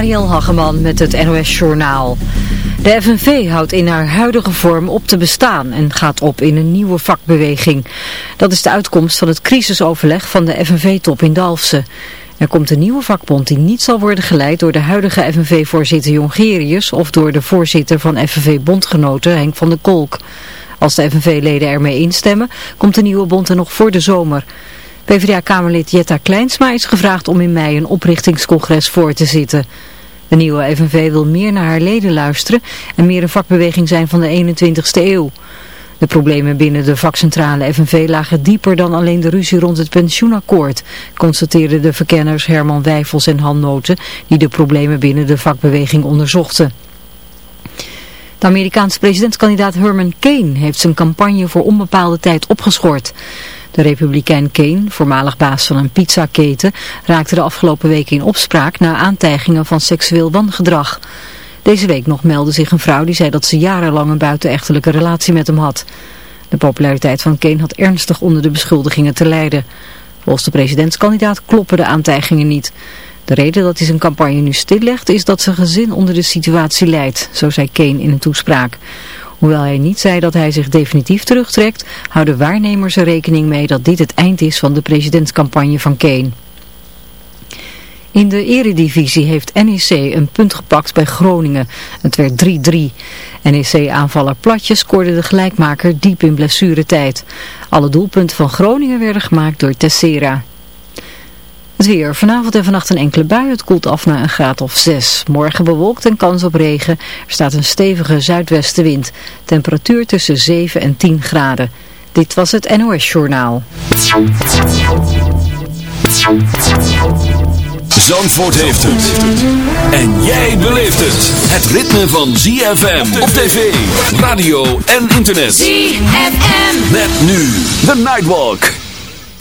Mariel Hageman met het NOS Journaal. De FNV houdt in haar huidige vorm op te bestaan en gaat op in een nieuwe vakbeweging. Dat is de uitkomst van het crisisoverleg van de FNV-top in Dalfsen. Er komt een nieuwe vakbond die niet zal worden geleid door de huidige FNV-voorzitter Jongerius of door de voorzitter van FNV-bondgenoten Henk van der Kolk. Als de FNV-leden ermee instemmen, komt de nieuwe bond er nog voor de zomer. PvdA-kamerlid Jetta Kleinsma is gevraagd om in mei een oprichtingscongres voor te zitten. De nieuwe FNV wil meer naar haar leden luisteren en meer een vakbeweging zijn van de 21ste eeuw. De problemen binnen de vakcentrale FNV lagen dieper dan alleen de ruzie rond het pensioenakkoord, constateerden de verkenners Herman Wijfels en Han Noten, die de problemen binnen de vakbeweging onderzochten. De Amerikaanse presidentskandidaat Herman Kane heeft zijn campagne voor onbepaalde tijd opgeschort. De republikein Kane, voormalig baas van een pizzaketen, raakte de afgelopen weken in opspraak na aantijgingen van seksueel wangedrag. Deze week nog meldde zich een vrouw die zei dat ze jarenlang een buitenechtelijke relatie met hem had. De populariteit van Kane had ernstig onder de beschuldigingen te lijden. Volgens de presidentskandidaat kloppen de aantijgingen niet. De reden dat hij zijn campagne nu stillegt is dat zijn gezin onder de situatie leidt, zo zei Kane in een toespraak. Hoewel hij niet zei dat hij zich definitief terugtrekt, houden waarnemers er rekening mee dat dit het eind is van de presidentscampagne van Kane. In de eredivisie heeft NEC een punt gepakt bij Groningen. Het werd 3-3. NEC-aanvaller Platje scoorde de gelijkmaker diep in blessuretijd. Alle doelpunten van Groningen werden gemaakt door Tessera. Het weer. Vanavond en vannacht een enkele bui. Het koelt af naar een graad of 6. Morgen bewolkt en kans op regen. Er staat een stevige zuidwestenwind. Temperatuur tussen 7 en 10 graden. Dit was het NOS Journaal. Zandvoort heeft het. En jij beleeft het. Het ritme van ZFM op tv, radio en internet. ZFM. Met nu de Nightwalk.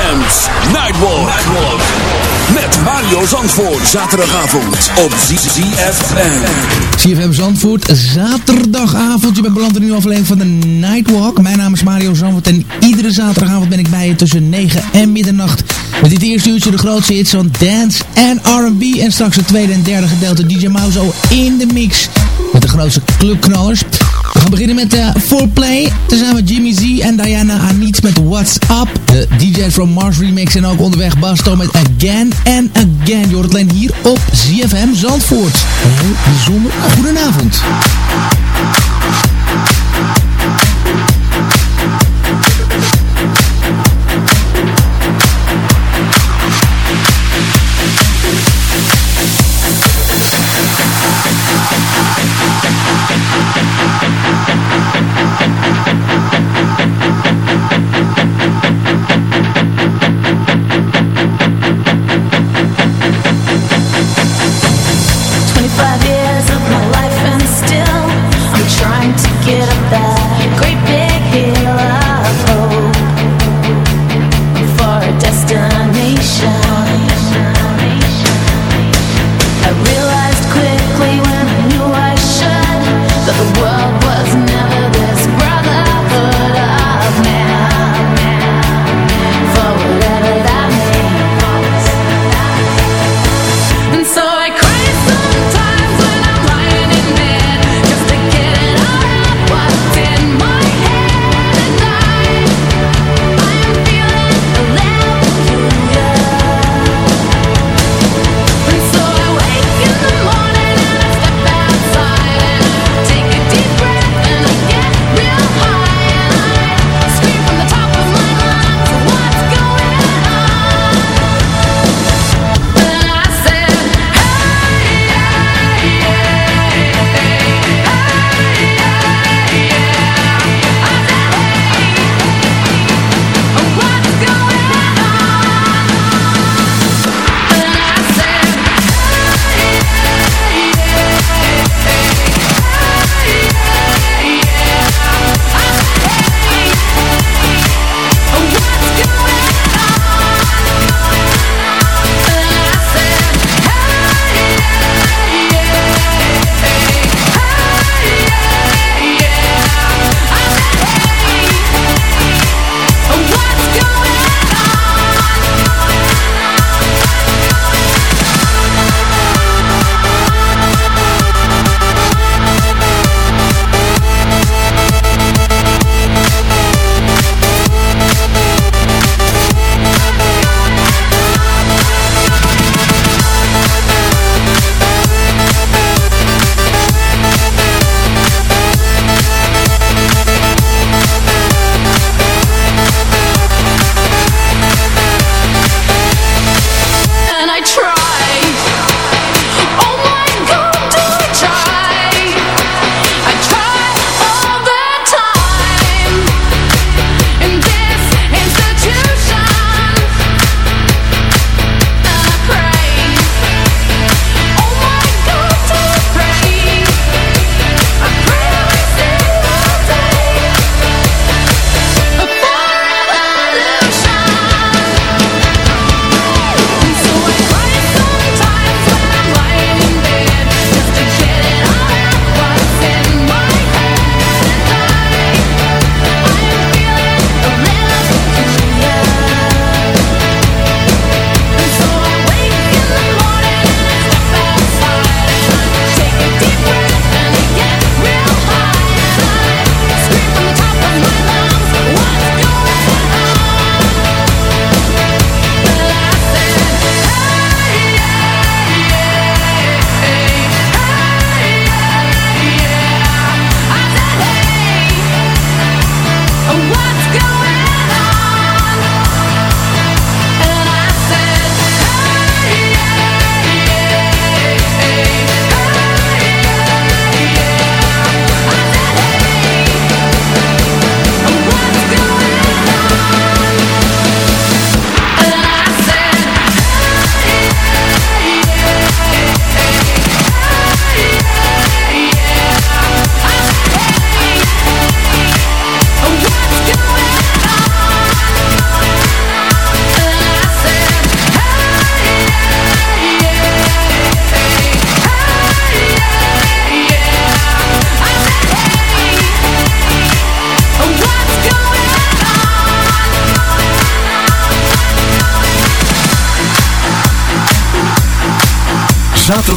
ZFM's Nightwalk. Nightwalk. Met Mario Zandvoort. Zaterdagavond op ZFM. CFM Zandvoort, zaterdagavond. Je bent beland in nieuwe aflevering van de Nightwalk. Mijn naam is Mario Zandvoort en iedere zaterdagavond ben ik bij je tussen 9 en middernacht. Met dit eerste uurtje de grootste hits van dance en R&B. En straks het tweede en derde gedeelte DJ Mauzo in de mix. Met de grootste clubknallers. We gaan beginnen met de Foreplay. Tezamen Jimmy Z en Diana Anit met What's Up. De DJ from Mars remix en ook onderweg Basto met Again and Again. Je hier op ZFM Zandvoort. Een heel bijzonder goedenavond.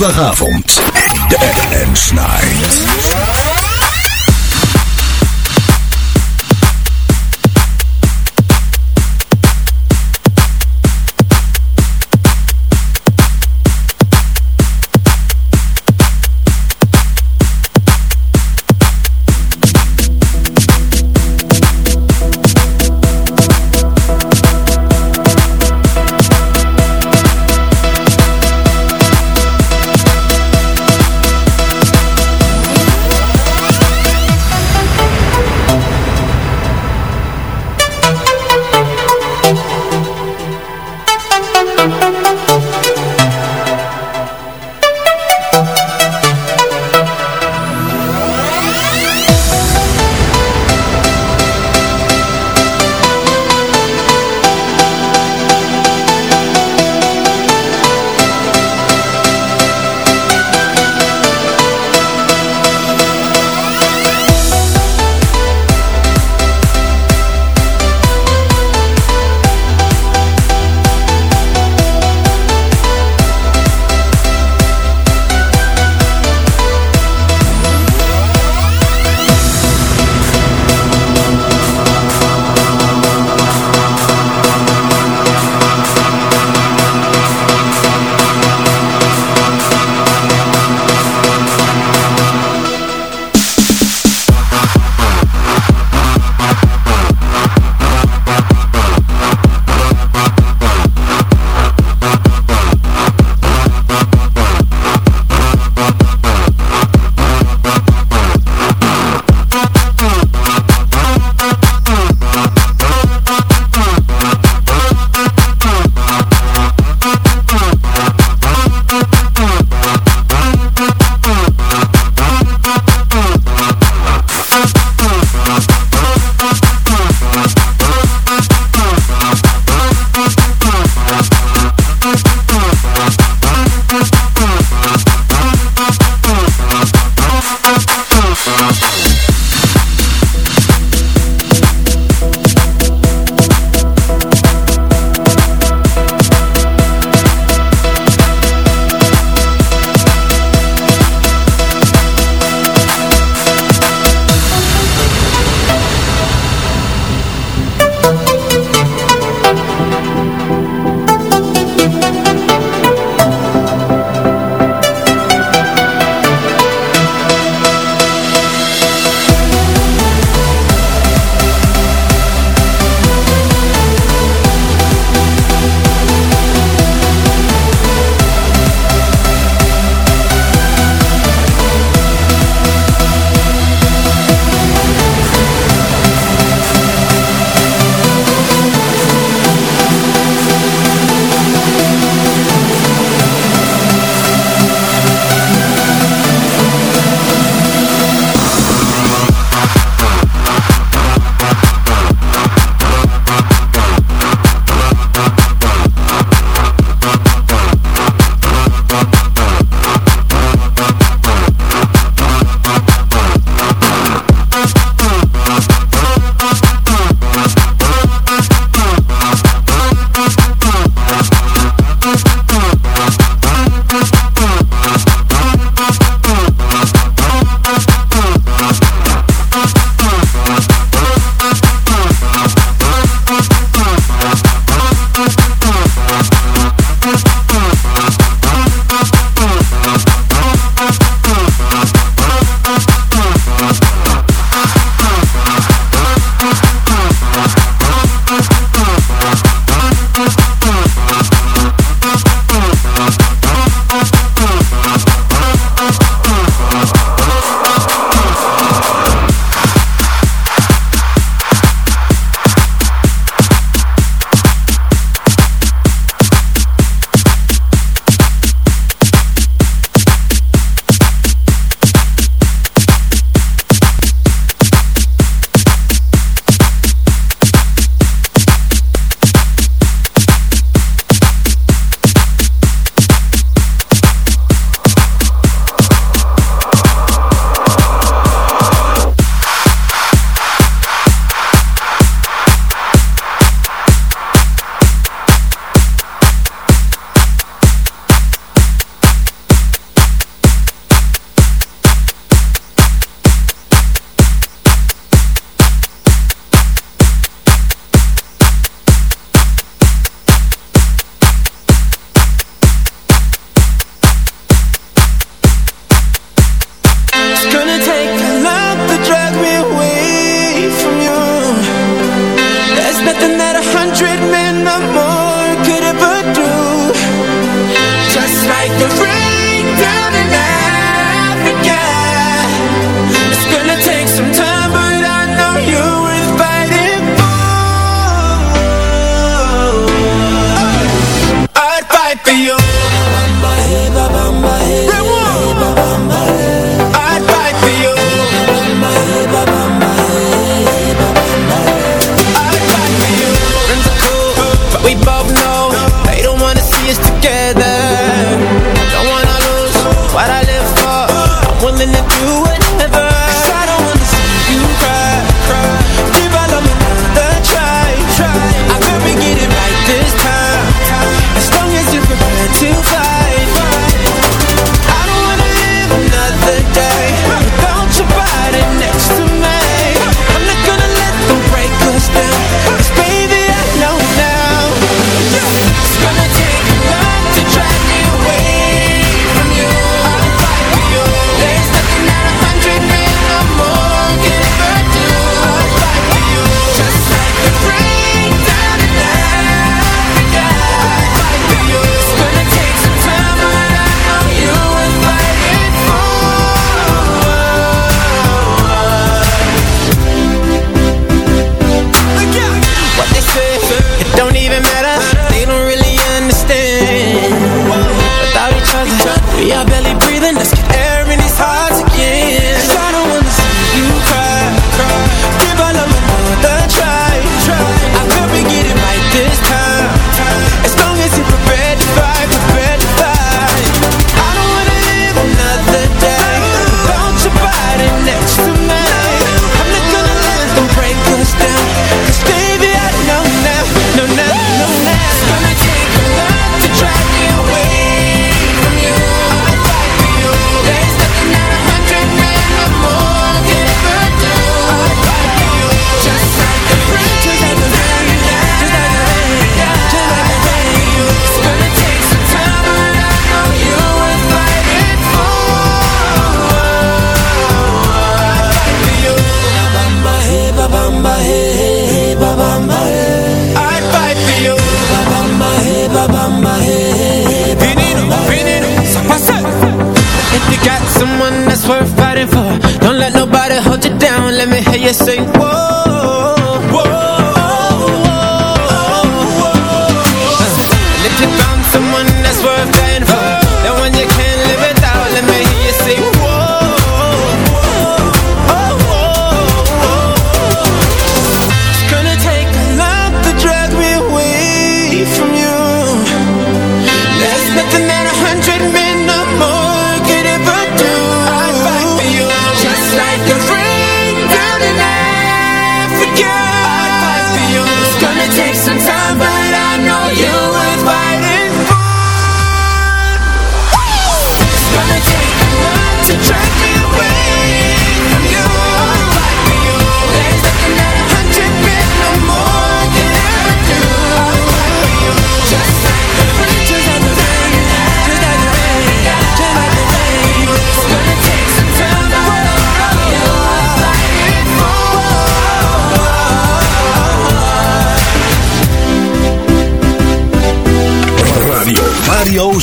Zaterdagavond. Dead and Night.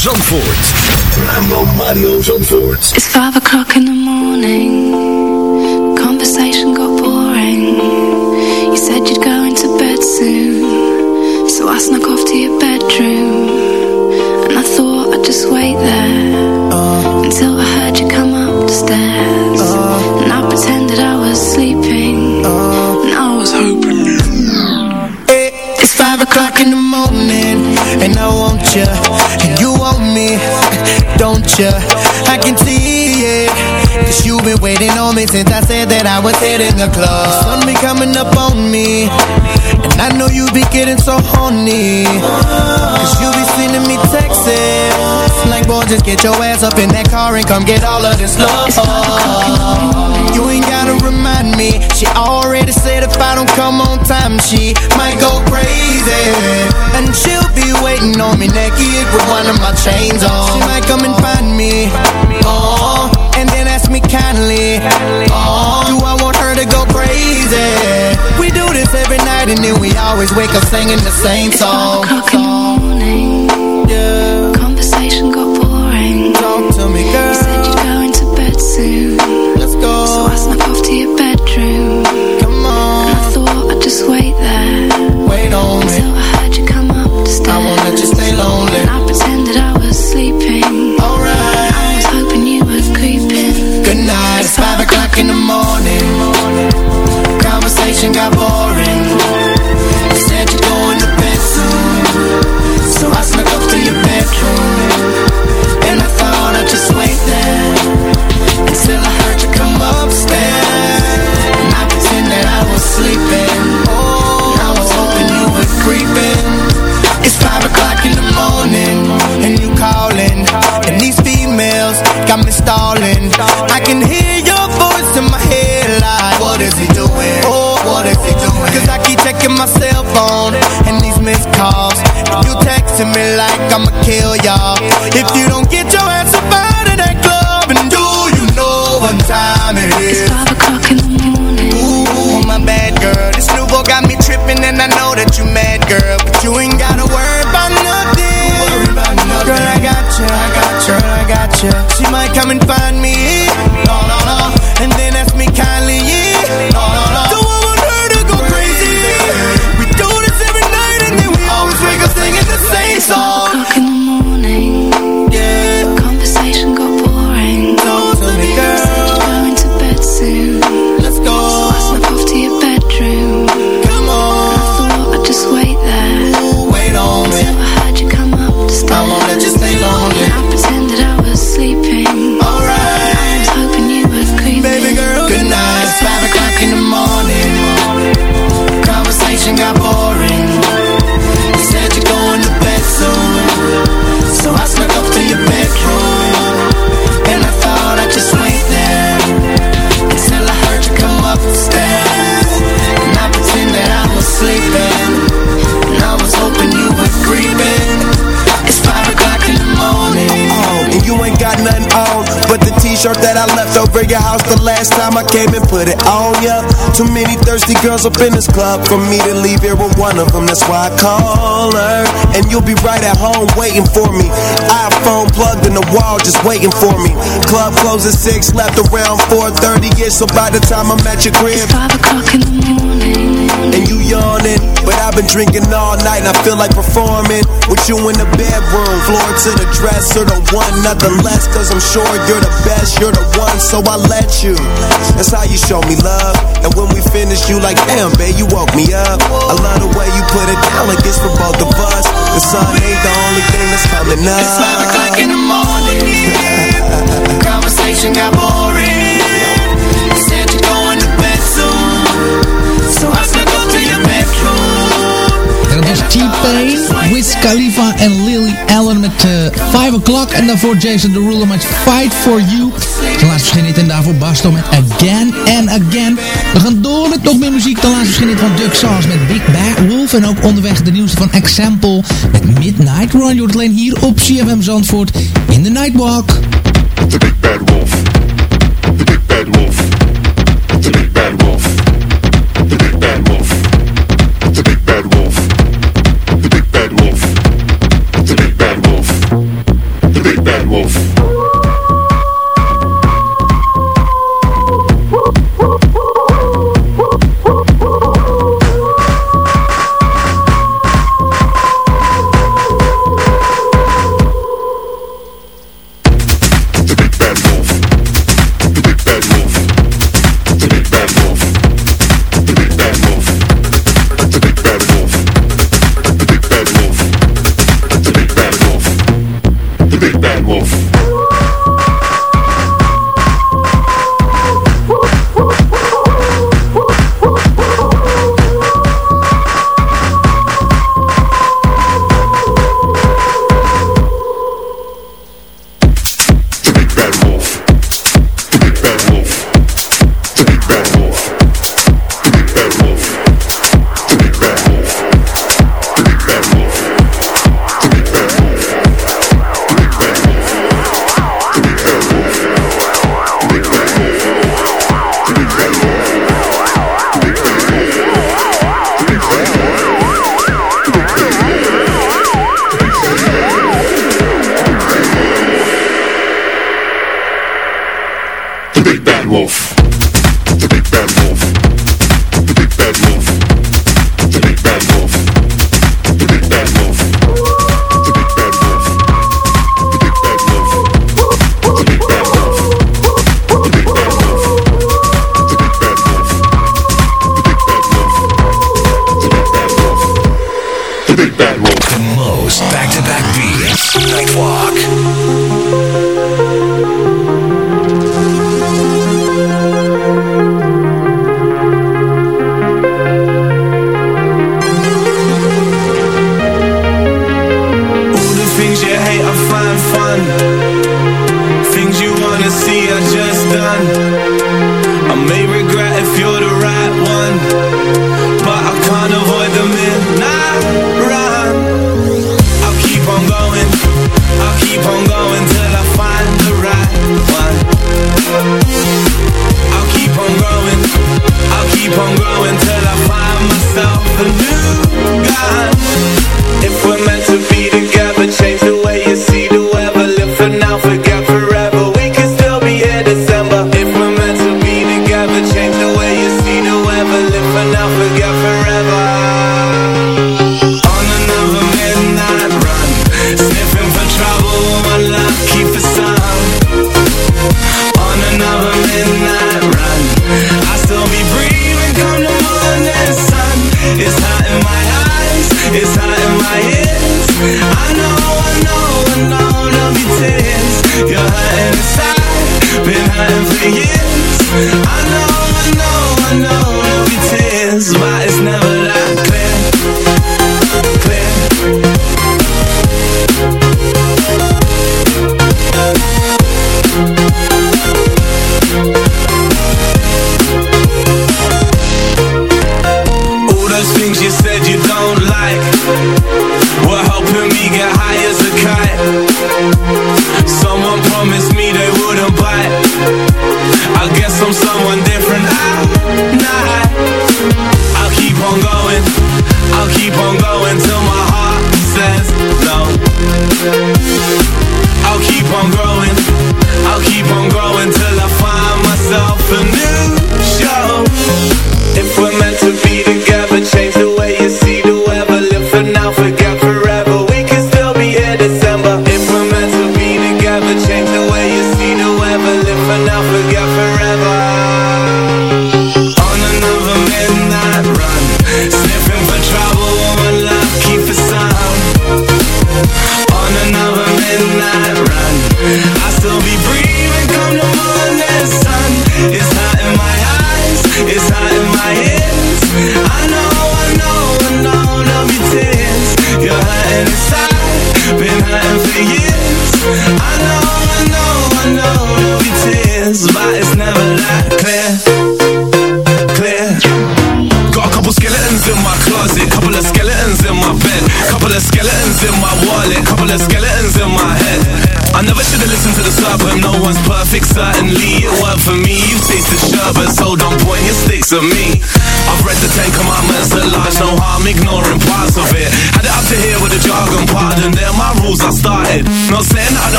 Zandvoort. Mario Zandvoort. It's 5 o'clock in the morning. since I said that I was hitting the club. The sun be coming up on me, and I know you be getting so horny. Cause you be sending me texts, like, boy, just get your ass up in that car and come get all of this love. You ain't gotta remind me, she already said if I don't come on time, she might go crazy. And she'll be waiting on me naked with one of my chains on. She might come and find me. Oh me kindly. Oh, do I want her to go crazy? We do this every night and then we always wake up singing the same song. Singapore to me like I'ma kill y'all. If you don't get your ass up out of that club, and do you know what time it is? It's five o'clock in the morning. Ooh, my bad girl, this new boy got me tripping, and I know that you mad, girl, but you ain't gotta worry about nothing. Worry about nothing. Girl, I got you, I got you, I got you. She might come and find. Time I came and put it on ya. Too many thirsty girls up in this club for me to leave here with one of them. That's why I call her. And you'll be right at home waiting for me. iPhone plugged in the wall, just waiting for me. Club closes 6, left around 4.30. Yeah, so by the time I'm at your crib, Five o'clock in the morning. and you yawning. But I've been drinking all night and I feel like performing with you in the bedroom. Floor to the dresser, the one, nothing less. Cause I'm sure you're the best, you're the one, so I let you. That's how you show me love. And when we finish, you like, damn, babe, you woke me up. I love the way you put it down like it's for both of us. The sun ain't the only thing that's coming up. It's five o'clock in the morning. Conversation got boring. You said you're going to bed soon. So I snuck up to your bedroom. En dat was T-Pain, Wiz Khalifa en Lily Allen met eh 5 O'Clock. En daarvoor Jason Derulo met Fight For You. De laatste verscheen niet en daarvoor Basto met Again and Again. We gaan door met nog meer muziek. De laatste verscheen niet van Duck Sauce met Big Bad Wolf. En ook onderweg de nieuwste van Example met Midnight Run. Je alleen hier op CFM Zandvoort in de Nightwalk.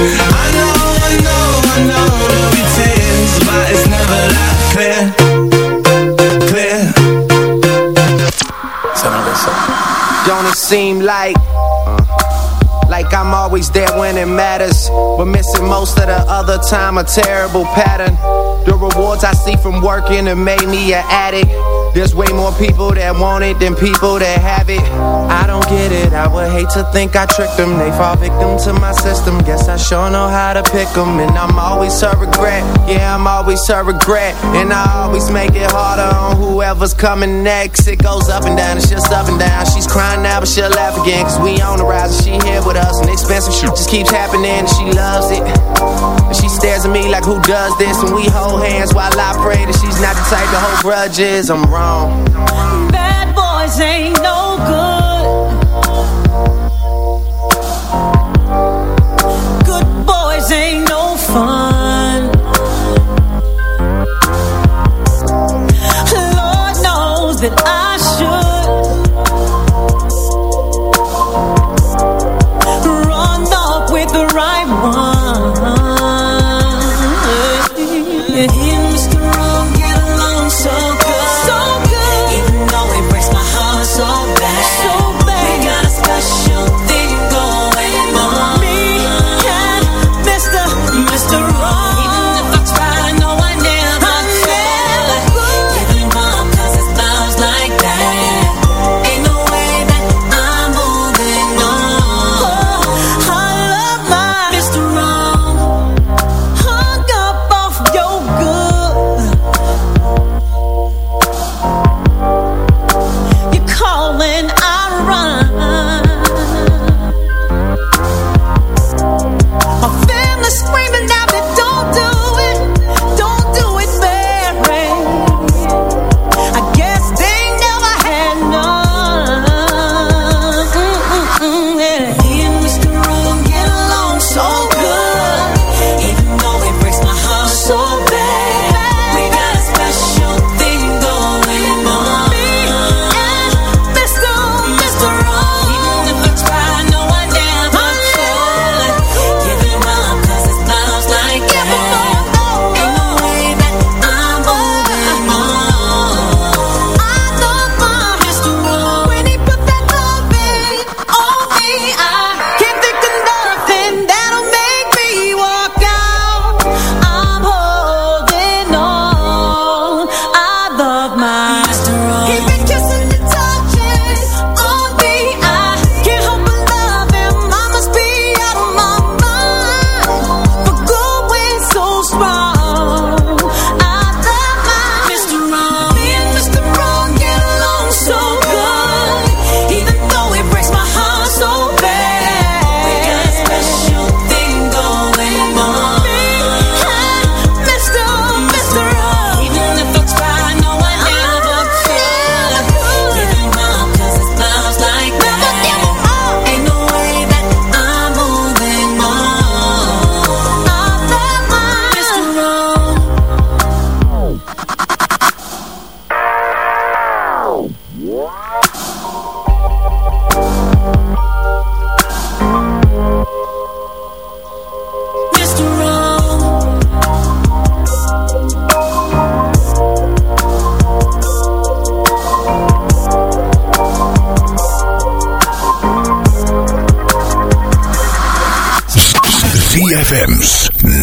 I know, I know, I know there'll tears, but it's never that clear, clear. Don't it seem like uh, like I'm always there when it matters? But missing most of the other time A terrible pattern. The rewards I see from working Have made me an addict. There's way more people that want it Than people that have it. I don't get it. I would hate to think I tricked them. They fall victim to my system. Guess I sure know how to pick them And I'm always her regret. Yeah, I'm always her regret. And I always make it harder On whoever's coming next. It goes up and down, it's just up and down. She's crying now but she'll laugh again. Cause we on the rise. And she here with us. And expensive shit just keeps happening. And she loves it And she stares at me like who does this? And we hold hands while I pray That she's not the type to hold grudges. I'm wrong. Bad boys ain't no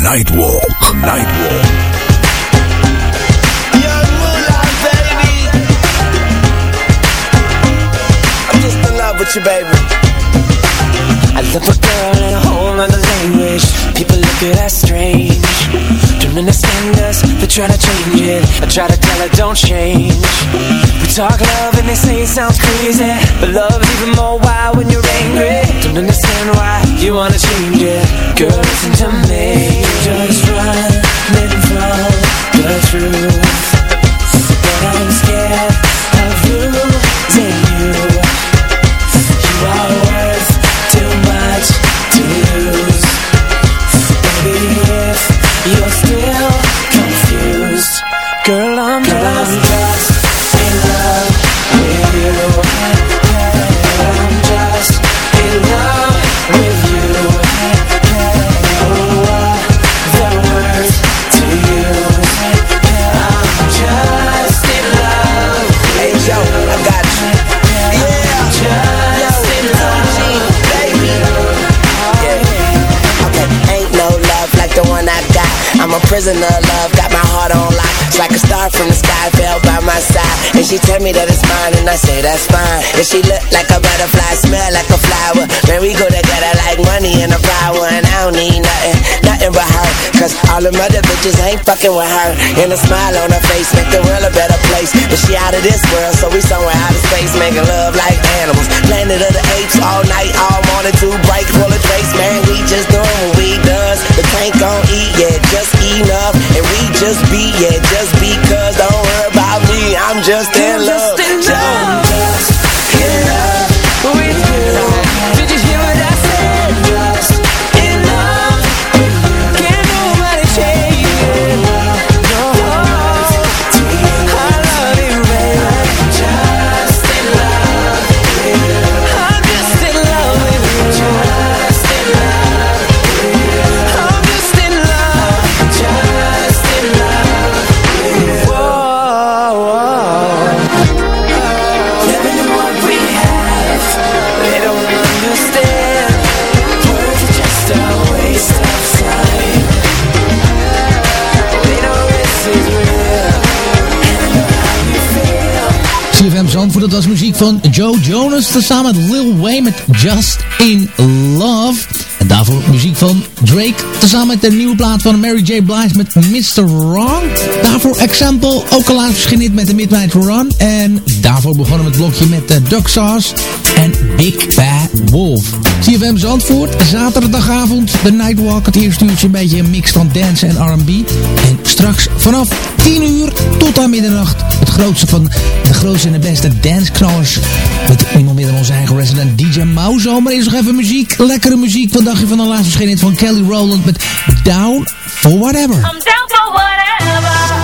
Nightwalk. Nightwalk. Young Moolah, baby. I'm just in love with you, baby. I love a girl in a whole nother language. People look at us strange. Turning between us, they try to change it. I try to don't change. We talk love and they say it sounds crazy, but love's even more wild when you're angry. Don't understand why you wanna change it. Girl, listen to me. Just run, running from the truth. I'm a love, got my heart on lock. It's like a star from the sky fell by my side. And she tell me that it's mine, and I say that's fine. And she look like a butterfly, smell like a flower. Man, we go together like money and a flower, And I don't need nothing, nothing but her. Cause all them other bitches ain't fucking with her. And a smile on her face make the world a better place. But she out of this world, so we somewhere out of space, making love like animals. Planet of the apes, all night, all morning, two break full of drakes. Man, we just doing what we does. The tank gon' eat, yeah, just enough. And we just be, yeah, just because. Don't worry about me, I'm just in love. just in love. Dat was muziek van Joe Jonas. Tezamen met Lil Wayne met Just in Love. En daarvoor muziek van Drake. Tezamen met de nieuwe plaat van Mary J. Blige met Mr. Wrong. Daarvoor Example, ook al laat verschenen met de Midnight Run. En daarvoor begonnen we het blokje met uh, Duck Sauce en Big Bad Wolf. CFM Zandvoort, zaterdagavond, de Nightwalk. Het eerste uurtje een beetje een mix van dance en R&B. En straks vanaf 10 uur tot aan middernacht het grootste van de grootste en de beste danceknallers. Met niemand meer dan onze eigen resident DJ Mauzo. Maar eerst nog even muziek, lekkere muziek. Wat dacht je van de laatste verschijning van Kelly Rowland met Down for Whatever. I'm down for whatever.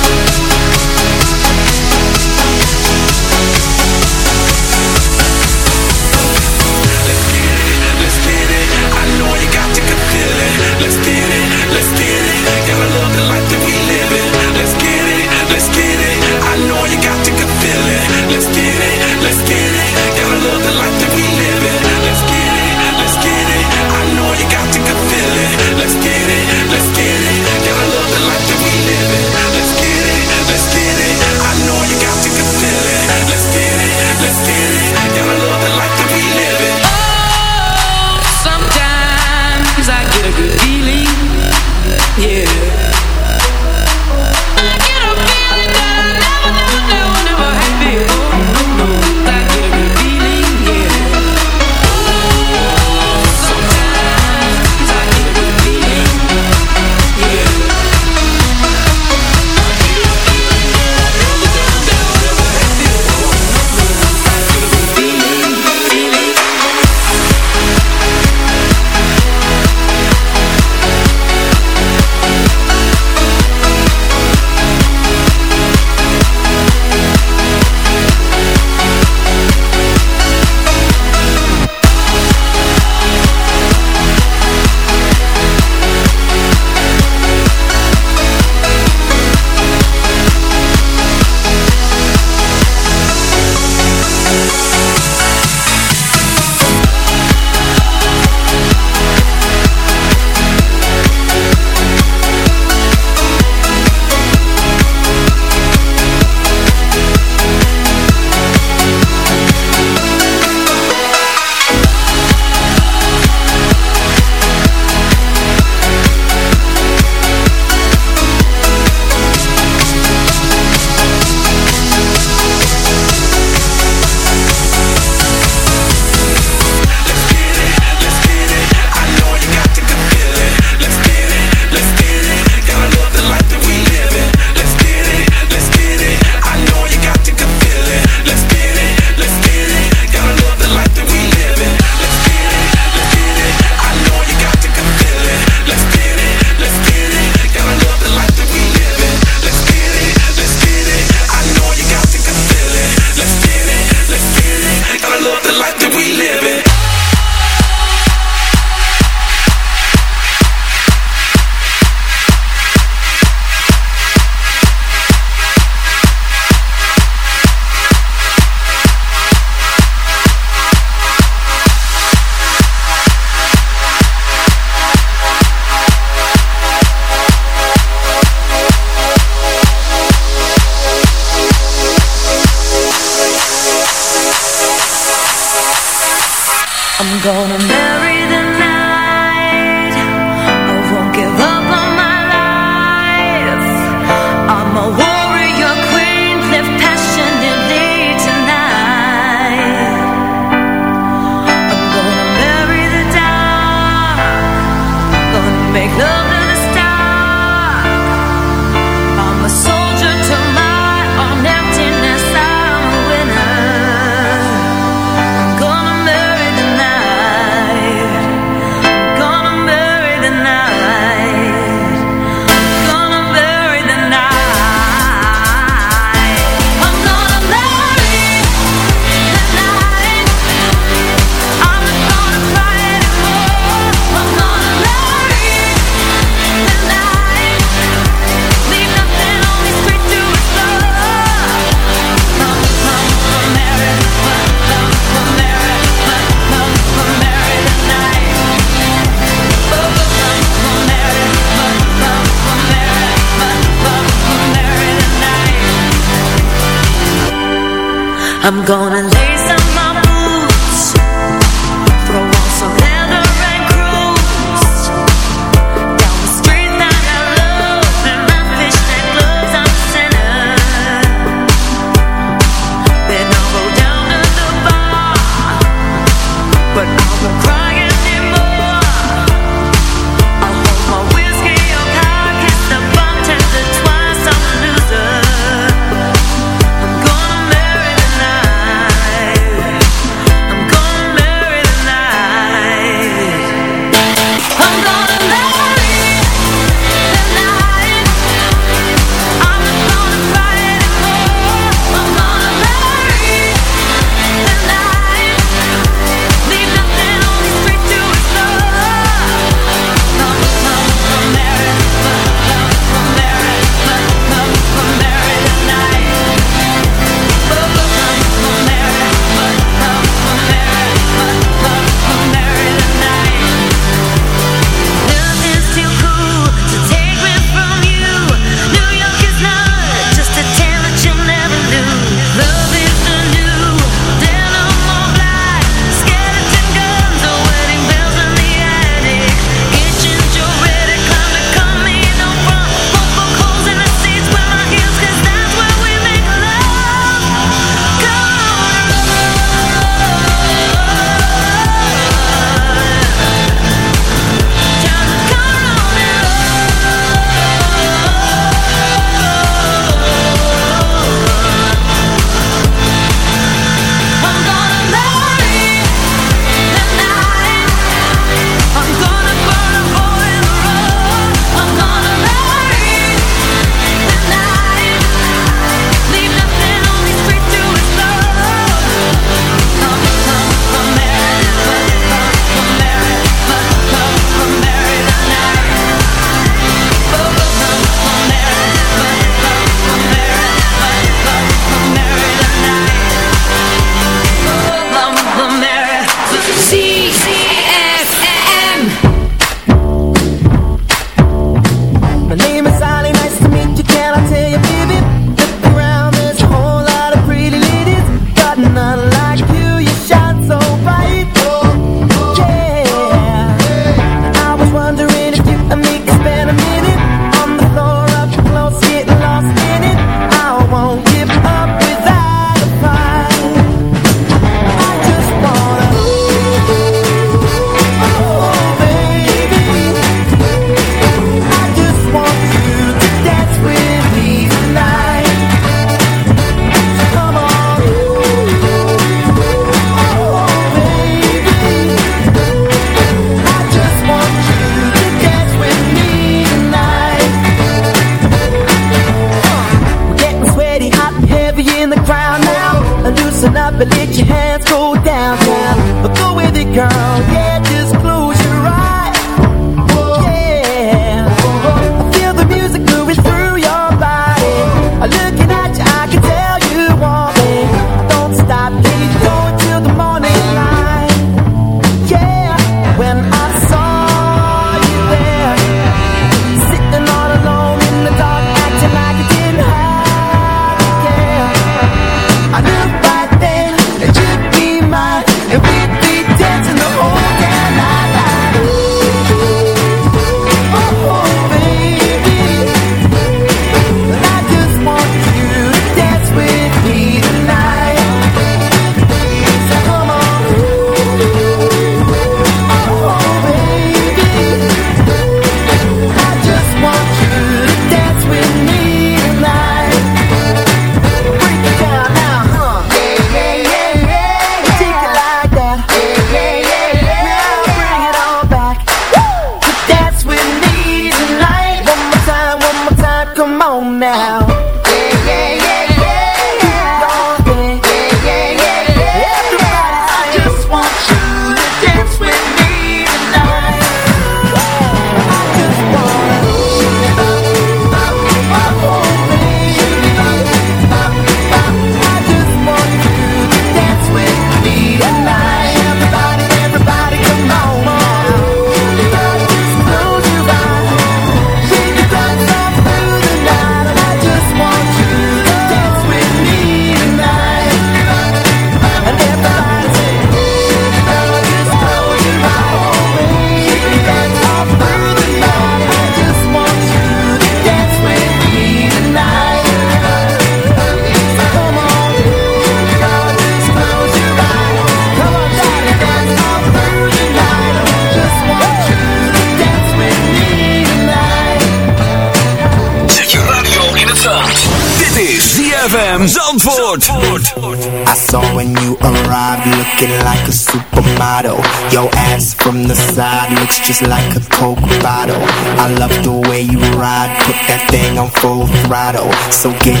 So when you arrive looking like a supermodel. Your ass from the side looks just like a Coke bottle. I love the way you ride, put that thing on full throttle. So get,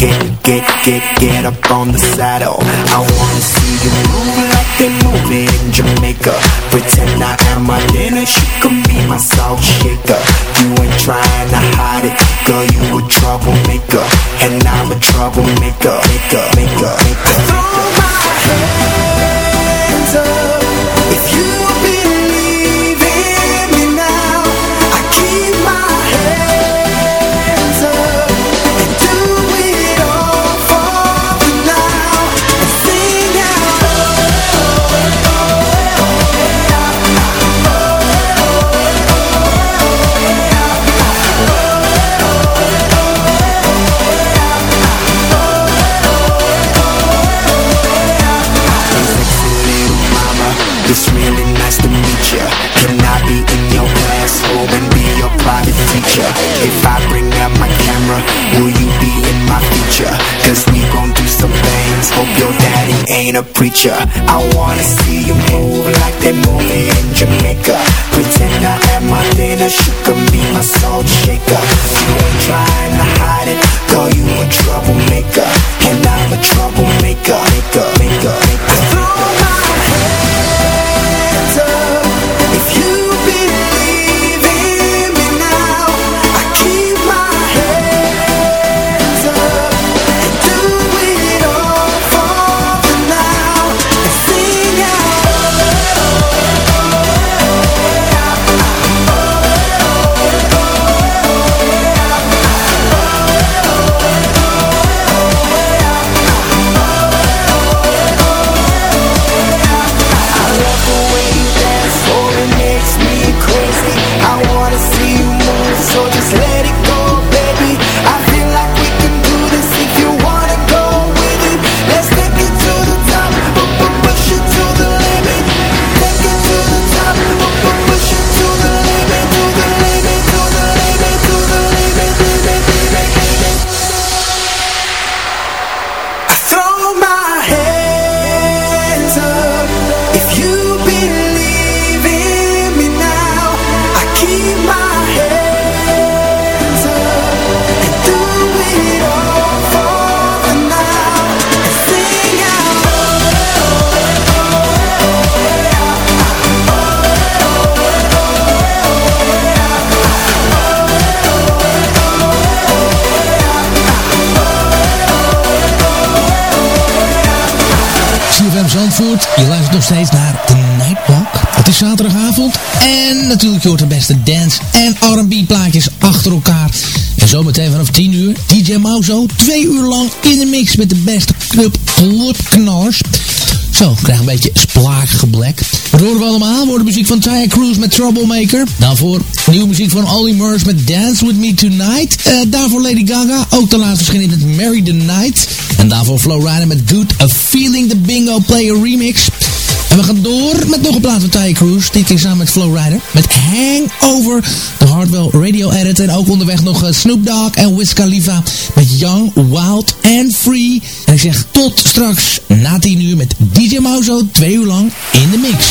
get, get, get, get up on the saddle. I wanna see you move like they move in Jamaica. Pretend I am my dinner, she my soul shaker. You ain't trying to hide it, girl. You a troublemaker, and I'm a troublemaker. Maker, maker, maker. maker. Throw my hands up if you. It's really nice to meet ya. Can I be in your asshole and be your private teacher? If I bring out my camera, will you be in my future? Cause we gon' do some things, hope your daddy ain't a preacher. I wanna see you move like they movie in Jamaica. Pretend I am my dinner, she could be my salt shaker. De met de beste club clubknallers. Zo, we krijgen een beetje splaakige black. Wat horen we allemaal? Worden muziek van Taya Cruz met Troublemaker. Daarvoor nieuwe muziek van Olly Murs met Dance With Me Tonight. Uh, daarvoor Lady Gaga, ook de laatste verschenen met Marry The Night. En daarvoor Flowrider met Good A Feeling The Bingo Player Remix. En we gaan door met nog een plaat van Ty Cruz. Dit keer samen met Flowrider. Met Hangover. De Hardwell Radio Edit. En ook onderweg nog uh, Snoop Dogg en Wiz Khalifa. Met Young, Wild and Free. En ik zeg tot straks na 10 uur met DJ Mauzo. Twee uur lang in de mix.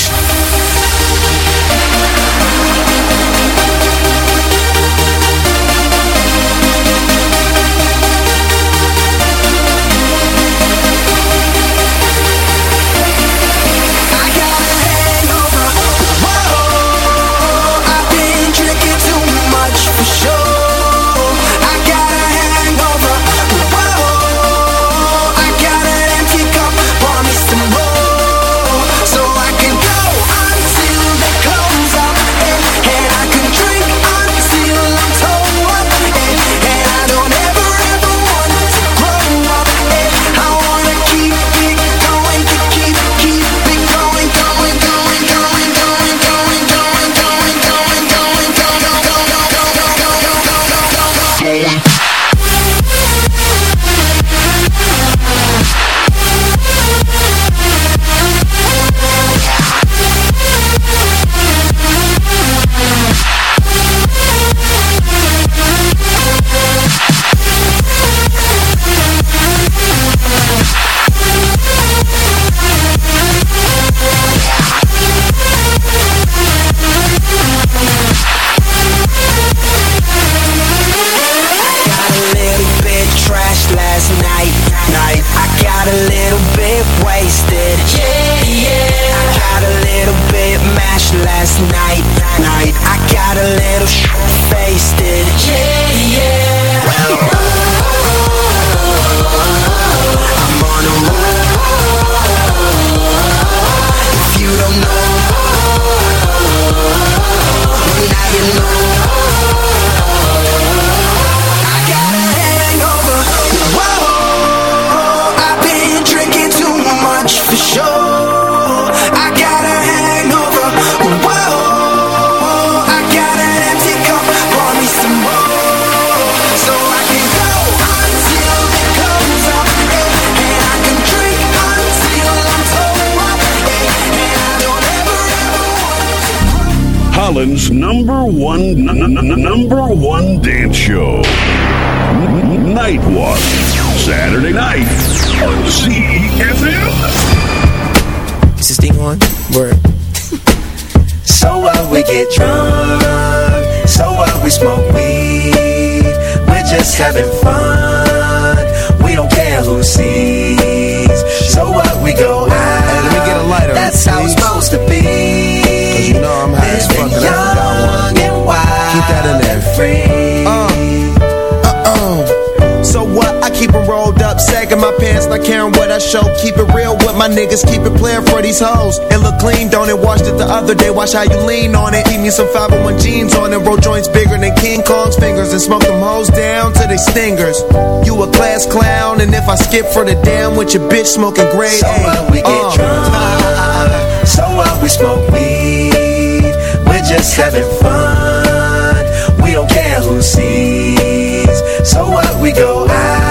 Pants, not caring what I show. Keep it real with my niggas, keep it playing for these hoes. It look clean, don't it? Washed it the other day, watch how you lean on it. Keep me some 501 jeans on it, roll joints bigger than King Kong's fingers, and smoke them hoes down to they stingers. You a class clown, and if I skip for the damn with your bitch smoking grade So A. what? We get uh, drunk. So what? We smoke weed. We're just having fun. We don't care who sees. So what? We go out.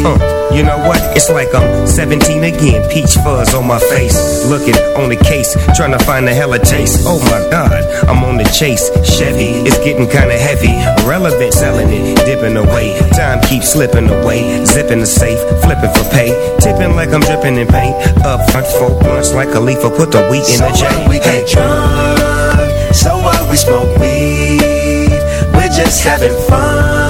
You know what? It's like I'm 17 again, peach fuzz on my face. Looking on the case, trying to find a hella chase. Oh my god, I'm on the chase. Chevy, it's getting kinda heavy. Relevant, selling it, dipping away. Time keeps slipping away. Zipping the safe, flipping for pay. Tipping like I'm dripping in paint. Up front, four blunts like a leaf, put the wheat in So the J. what? We get drunk. So what? We smoke weed. We're just having fun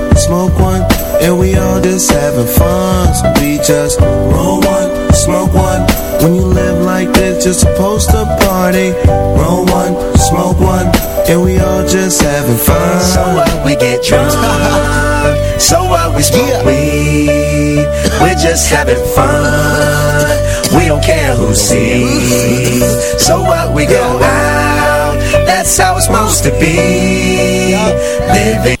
and we all just having fun. So we just roll one, smoke one. When you live like this, you're supposed to party. Roll one, smoke one, and we all just having fun. So what? We get drunk. so what? We smoke weed. We're just having fun. We don't care who sees. So what? We go out. That's how it's supposed to be. Living.